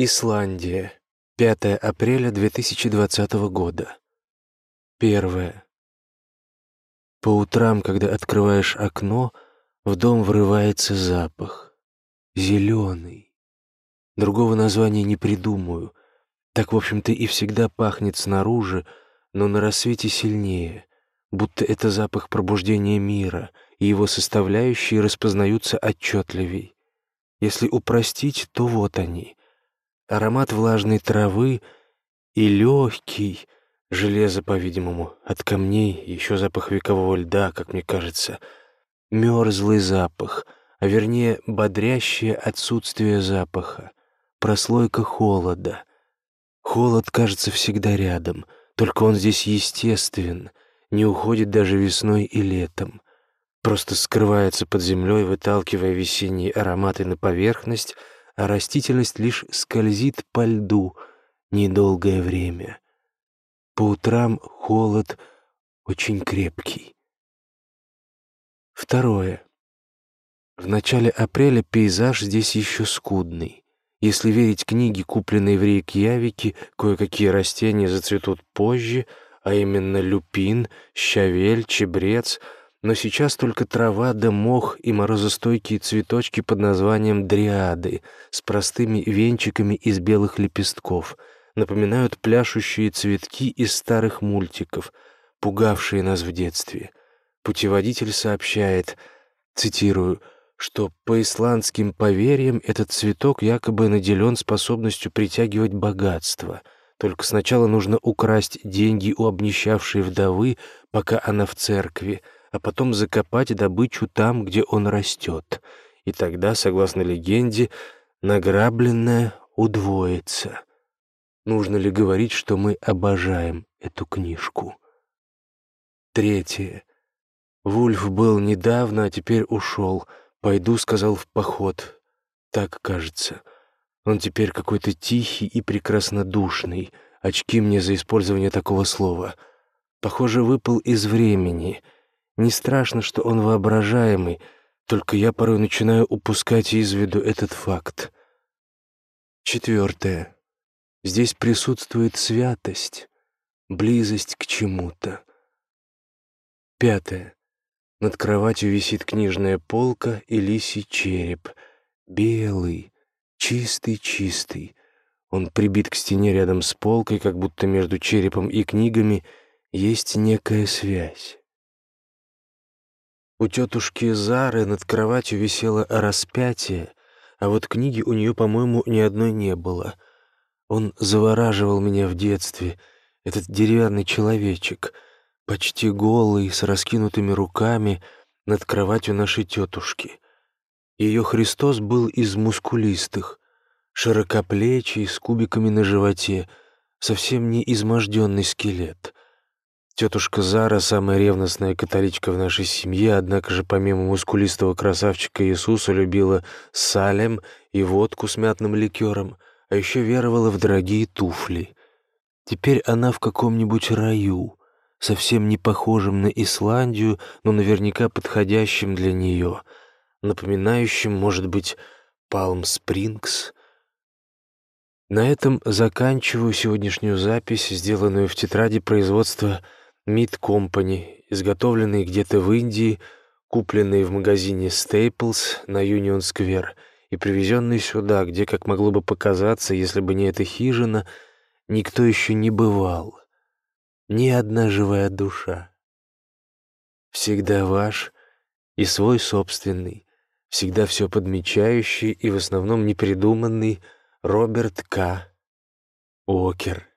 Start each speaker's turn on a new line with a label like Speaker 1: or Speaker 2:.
Speaker 1: Исландия. 5 апреля 2020 года. Первое. По утрам, когда открываешь окно, в дом врывается запах. Зеленый. Другого названия не придумаю. Так, в общем-то, и всегда пахнет снаружи, но на рассвете сильнее, будто это запах пробуждения мира, и его составляющие распознаются отчетливей. Если упростить, то вот они — аромат влажной травы и легкий, железо, по-видимому, от камней, еще запах векового льда, как мне кажется, мерзлый запах, а вернее бодрящее отсутствие запаха, прослойка холода. Холод кажется всегда рядом, только он здесь естествен, не уходит даже весной и летом, просто скрывается под землей, выталкивая весенние ароматы на поверхность — а растительность лишь скользит по льду недолгое время. По утрам холод очень крепкий. Второе. В начале апреля пейзаж здесь еще скудный. Если верить книге, купленной в Рейкьявике, кое-какие растения зацветут позже, а именно люпин, щавель, чебрец — но сейчас только трава да мох и морозостойкие цветочки под названием дриады с простыми венчиками из белых лепестков напоминают пляшущие цветки из старых мультиков, пугавшие нас в детстве. Путеводитель сообщает, цитирую, что по исландским поверьям этот цветок якобы наделен способностью притягивать богатство. Только сначала нужно украсть деньги у обнищавшей вдовы, пока она в церкви — а потом закопать добычу там, где он растет. И тогда, согласно легенде, награбленное удвоится. Нужно ли говорить, что мы обожаем эту книжку? Третье. Вульф был недавно, а теперь ушел. «Пойду», — сказал, — «в поход». Так кажется. Он теперь какой-то тихий и прекраснодушный. Очки мне за использование такого слова. Похоже, выпал из времени — не страшно, что он воображаемый, только я порой начинаю упускать из виду этот факт. Четвертое. Здесь присутствует святость, близость к чему-то. Пятое. Над кроватью висит книжная полка и лисий череп. Белый, чистый-чистый. Он прибит к стене рядом с полкой, как будто между черепом и книгами есть некая связь. У тетушки Зары над кроватью висело распятие, а вот книги у нее, по-моему, ни одной не было. Он завораживал меня в детстве, этот деревянный человечек, почти голый, с раскинутыми руками, над кроватью нашей тетушки. Ее Христос был из мускулистых, широкоплечий, с кубиками на животе, совсем не изможденный скелет — Тетушка Зара, самая ревностная католичка в нашей семье, однако же помимо мускулистого красавчика Иисуса любила салем и водку с мятным ликером, а еще веровала в дорогие туфли. Теперь она в каком-нибудь раю, совсем не похожем на Исландию, но наверняка подходящем для нее, напоминающим, может быть, Палм-Спрингс. На этом заканчиваю сегодняшнюю запись, сделанную в тетради производства Мид Компани, изготовленный где-то в Индии, купленный в магазине Staples на Юнион-сквер и привезенный сюда, где, как могло бы показаться, если бы не эта хижина, никто еще не бывал. Ни одна живая душа. Всегда ваш и свой собственный, всегда все подмечающий и в основном непридуманный Роберт К. Окер.